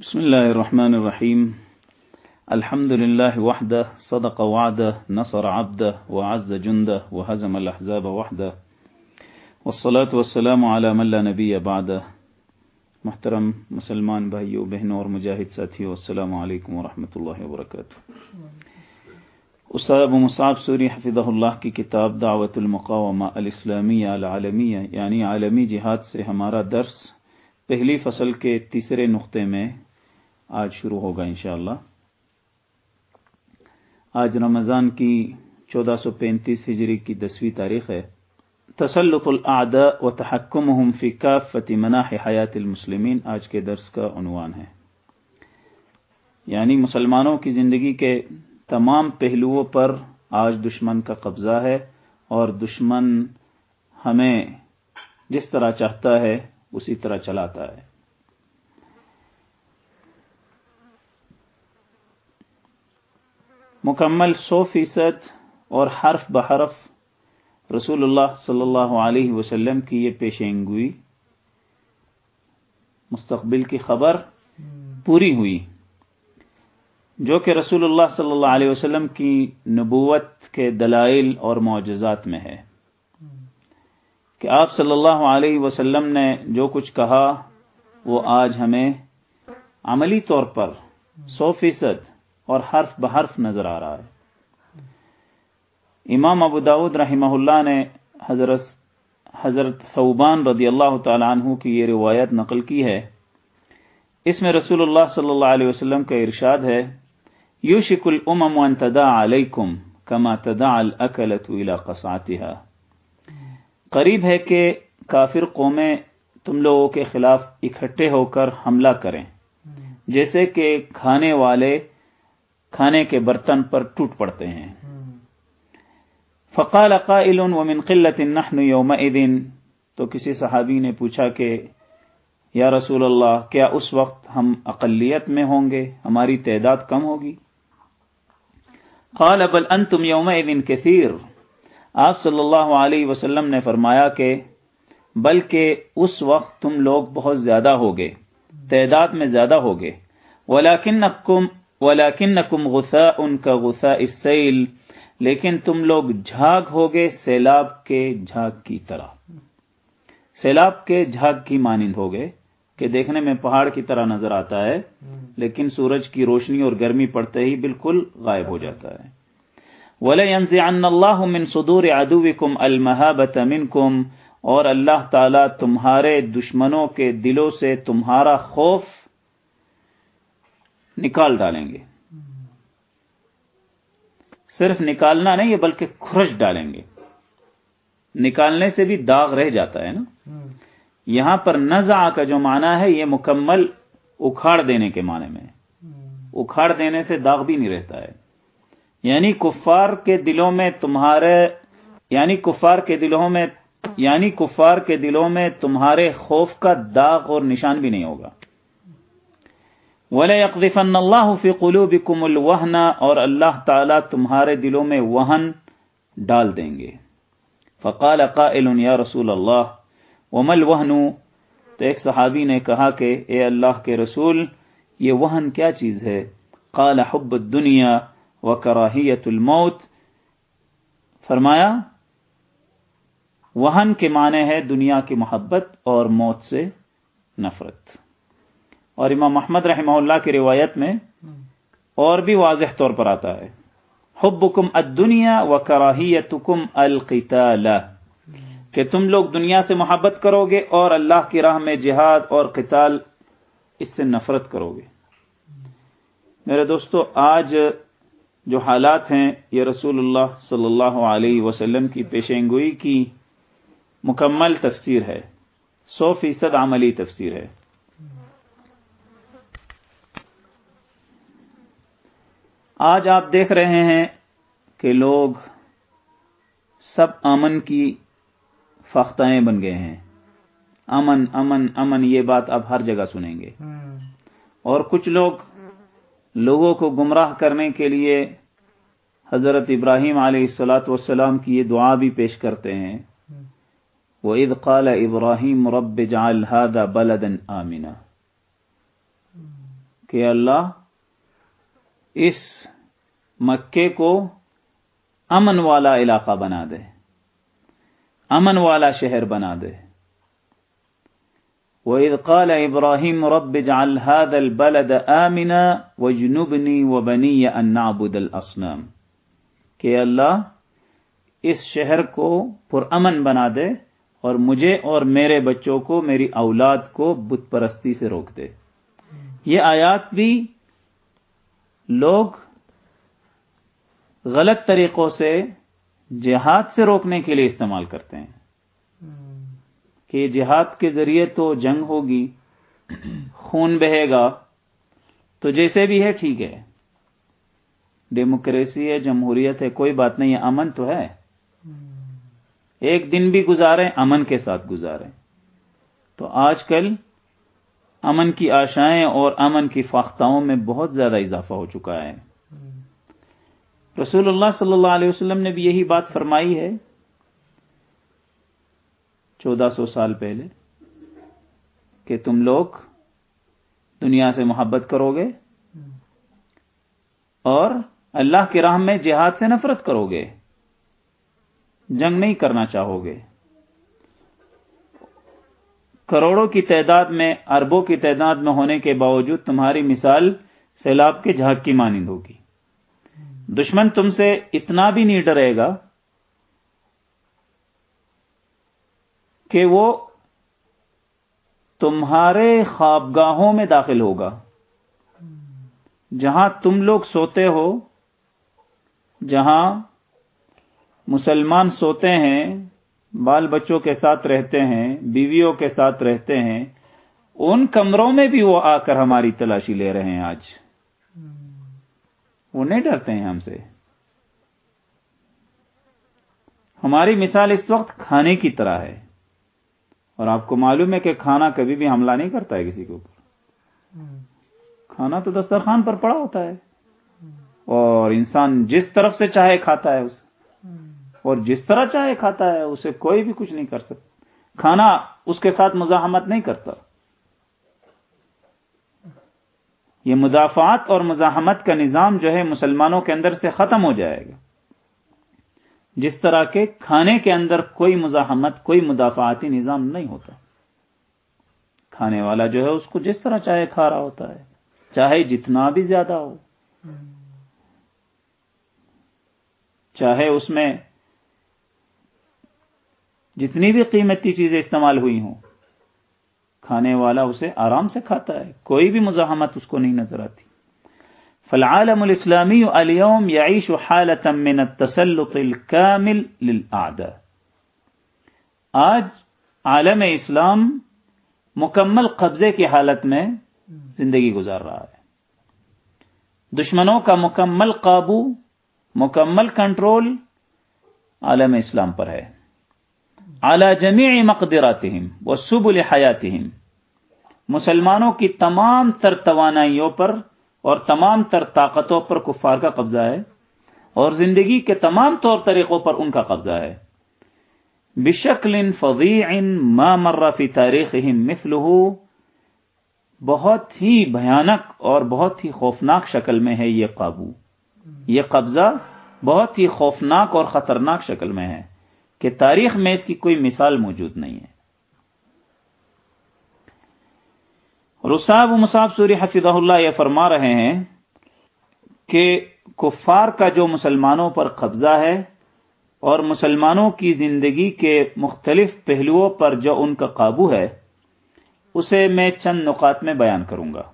بسم الله الرحمن الرحيم الحمد لله وحده صدق وعده نصر عبده وعز جنده وهزم الأحزاب وحده والصلاة والسلام على من لا نبي بعده محترم مسلمان بھائیو، بہنوں اور مجاہد ساتھیو، السلام علیکم ورحمۃ اللہ وبرکاتہ. استاد ابو مصعب سوری حفظہ اللہ کی کتاب دعوت المقامہ الاسلامیہ العالمیہ یعنی عالمی جہاد سے ہمارا درس پہلی فصل کے تیسرے نقطے میں آج شروع ہوگا انشاءاللہ۔ آج رمضان کی چودہ سو پینتیس ہجری کی دسویں تاریخ ہے۔ تسلط الاعداء و تحکمهم فی کافت مناح حیات المسلمین، آج کے درس کا عنوان ہے۔ یعنی مسلمانوں کی زندگی کے تمام پہلوؤں پر آج دشمن کا قبضہ ہے اور دشمن ہمیں جس طرح چاہتا ہے، اسی طرح چلاتا ہے۔ مکمل سو فیصد اور حرف بحرف رسول اللہ صلی اللہ علیہ وسلم کی یہ پیشینگوئی مستقبل کی خبر پوری ہوئی۔ جو کہ رسول اللہ صلی اللہ علیہ وسلم کی نبوت کے دلائل اور معجزات میں ہے۔ کہ آپ صلی اللہ علیہ وسلم نے جو کچھ کہا وہ آج ہمیں عملی طور پر سو فیصد اور حرف بحرف نظر آ رہا ہے۔ امام ابو داود رحمہ اللہ نے حضرت حضرت ثوبان رضی اللہ تعالی عنہ کی یہ روایت نقل کی ہے۔ اس میں رسول اللہ صلی اللہ علیہ وسلم کا ارشاد ہے، یوشک الامم ان تدع علیکم کما تدع الاکلت الى قصعتها۔ قریب ہے کہ کافر قومیں تم لوگوں کے خلاف اکٹھے ہو کر حملہ کریں، جیسے کہ کھانے والے کھانے کے برتن پر ٹوٹ پڑتے ہیں۔ فقال قائل ومن قلت نحن يومئذ تو کسی صحابی نے پوچھا کہ یا رسول اللہ کیا اس وقت ہم اقلیت میں ہوں گے؟ ہماری تعداد کم ہوگی؟ قال بل انتم يومئذ كثير آپ صلی اللہ علیہ وسلم نے فرمایا کہ بلکہ اس وقت تم لوگ بہت زیادہ ہوگے تعداد میں زیادہ ہوگے۔ ولیکنکم ولیکنکم غثاء کا غثاء السیل لیکن تم لوگ جھاگ ہوگے سیلاب کے جھاگ کی طرح۔ سیلاب کے جھاگ کی مانند ہوگے کہ دیکھنے میں پہاڑ کی طرح نظر آتا ہے، لیکن سورج کی روشنی اور گرمی پڑتے ہی بالکل غائب ہو جاتا ہے۔ وَلَيَنزِعَنَّ اللَّهُ مِن صُدُورِ عَدُوِكُمْ الْمَهَابَةَ مِنْكُمْ اور اللہ تعالی تمہارے دشمنوں کے دلوں سے تمہارا خوف نکال ڈالیں گے۔ صرف نکالنا نہیں، بلکہ کھرش ڈالیں گے۔ نکالنے سے بھی داغ رہ جاتا ہے نا۔ یہاں پر نزع کا جو معنی ہے، یہ مکمل اکھاڑ دینے کے معنی میں اکھاڑ دینے سے داغ بھی نہیں رہتا ہے۔ یعنی کفار کے دلوں میں تمہارے یعنی کفار کے دلوں میں یعنی کفار کے دلوں میں تمہارے خوف کا داغ اور نشان بھی نہیں ہوگا۔ وَلَيَقْذِفَنَّ اللَّهُ فِي قُلُوبِكُمُ الْوَهْنَ، اور اللہ تعالی تمہارے دلوں میں وہن ڈال دیں گے۔ فقال قائل یا رسول اللہ وما الوهن؟ تو ایک صحابی نے کہا کہ، اے اللہ کے رسول، یہ وہن کیا چیز ہے؟ قال حب الدنیا وکراہیت الموت۔ فرمایا، وہن کے معنی ہے دنیا کی محبت اور موت سے نفرت۔ اور امام محمد رحمہ اللہ کی روایت میں اور بھی واضح طور پر آتا ہے۔ حبکم الدنیا و کراہیتکم القتال۔ کہ تم لوگ دنیا سے محبت کرو گے اور اللہ کی راہ میں جہاد اور قتال اس سے نفرت کرو گے میرے دوستو، آج جو حالات ہیں، یہ رسول اللہ صلی اللہ علیہ وسلم کی پیشنگوئی کی مکمل تفسیر ہے۔ سو فیصد عملی تفسیر ہے۔ آج آپ دیکھ رہے ہیں کہ لوگ سب امن کی فختائیں بن گئے ہیں۔ امن امن امن یہ بات آپ ہر جگہ سنیں گے۔ اور کچھ لوگ لوگوں کو گمراہ کرنے کے لیے حضرت ابراہیم علیہ السلاۃ والسلام کی یہ دعا بھی پیش کرتے ہیں۔ وہ عید قال ابراہیم رب جعل هذا بلدا آمنا۔ کہ اللہ اس مکے کو امن والا علاقہ بنا دے۔ امن والا شہر بنا دے۔ وَإِذْ قَالَ إِبْرَاهِيمُ رَبِّ اجْعَلْ هَذَا الْبَلَدَ آمِنًا وَاجْنُبْنِي وَبَنِيَّ أَن نَّعْبُدَ الْأَصْنَامَ۔ کہ اللہ، اس شہر کو پرامن بنا دے اور مجھے اور میرے بچوں کو، میری اولاد کو بت پرستی سے روک دے۔ یہ آیات بھی لوگ غلط طریقوں سے جہاد سے روکنے کے لیے استعمال کرتے ہیں۔ کہ جہاد کے ذریعے تو جنگ ہوگی، خون بہے گا، تو جیسے بھی ہے ٹھیک ہے۔ ڈیموکریسی ہے، جمہوریت ہے، کوئی بات نہیں ہے امن تو ہے۔ ایک دن بھی گزارے امن کے ساتھ گزارے تو آج کل امن کی آشائیں اور امن کی فاختاؤں میں بہت زیادہ اضافہ ہو چکا ہے۔ رسول اللہ صلی اللہ علیہ وسلم نے بھی یہی بات فرمائی ہے چودہ سو سال پہلے کہ تم لوگ دنیا سے محبت کرو گے اور اللہ کی راہ میں جہاد سے نفرت کرو گے، جنگ نہیں کرنا چاہو گے۔ کروڑوں کی تعداد میں، اربوں کی تعداد میں ہونے کے باوجود تمہاری مثال سیلاب کے جھاگ کی مانند ہوگی۔ دشمن تم سے اتنا بھی نہیں ڈرے گا کہ وہ تمہارے خوابگاہوں میں داخل ہوگا۔ جہاں تم لوگ سوتے ہو، جہاں مسلمان سوتے ہیں، بال بچوں کے ساتھ رہتے ہیں، بیویوں کے ساتھ رہتے ہیں، ان کمروں میں بھی وہ آ کر ہماری تلاشی لے رہے ہیں آج۔ وہ نہیں ڈرتے ہیں ہم سے۔ ہماری مثال اس وقت کھانے کی طرح ہے۔ اور آپ کو معلوم ہے کہ کھانا کبھی بھی حملہ نہیں کرتا ہے کسی کے اوپر۔ کھانا تو دسترخوان پر پڑا ہوتا ہے۔ اور انسان جس طرف سے چاہے کھاتا ہے اسے۔ اور جس طرح چاہے کھاتا ہے، اسے کوئی بھی کچھ نہیں کر سکتا۔ کھانا اس کے ساتھ مزاحمت نہیں کرتا۔ یہ مدافعات اور مزاحمت کا نظام جو ہے مسلمانوں کے اندر سے ختم ہو جائے گا۔ جس طرح کے کھانے کے اندر کوئی مزاحمت، کوئی مدافعاتی نظام نہیں ہوتا۔ کھانے والا جو ہے اس کو جس طرح چاہے کھا رہا ہوتا ہے، چاہے جتنا بھی زیادہ ہو۔ چاہے اس میں جتنی بھی قیمتی چیزیں استعمال ہوئی ہوں۔ کھانے والا اسے آرام سے کھاتا ہے، کوئی بھی مزاحمت اس کو نہیں نظر آتی۔ فالعالم الاسلامی اليوم يعيش حالة من التسلط الكامل للأعداء۔ آج عالم اسلام مکمل قبضے کی حالت میں زندگی گزار رہا ہے۔ دشمنوں کا مکمل قابو، مکمل کنٹرول عالم اسلام پر ہے۔ اعلی جمیع مقدراتہم وسبل حیاتہم۔ مسلمانوں کی تمام تر توانائیوں پر اور تمام تر طاقتوں پر کفار کا قبضہ ہے اور زندگی کے تمام طور طریقوں پر ان کا قبضہ ہے۔ بشکل فضیع ما مر فی تاریخہم مثلہ۔ بہت ہی بھیانک اور بہت ہی خوفناک شکل میں ہے یہ قابو۔ یہ قبضہ بہت ہی خوفناک اور خطرناک شکل میں ہے۔ کہ تاریخ میں اس کی کوئی مثال موجود نہیں ہے۔ رساب و مصعب سوری حفظ اللہ یہ فرما رہے ہیں کہ کفار کا جو مسلمانوں پر قبضہ ہے اور مسلمانوں کی زندگی کے مختلف پہلوؤں پر جو ان کا قابو ہے، اسے میں چند نکات میں بیان کروں گا۔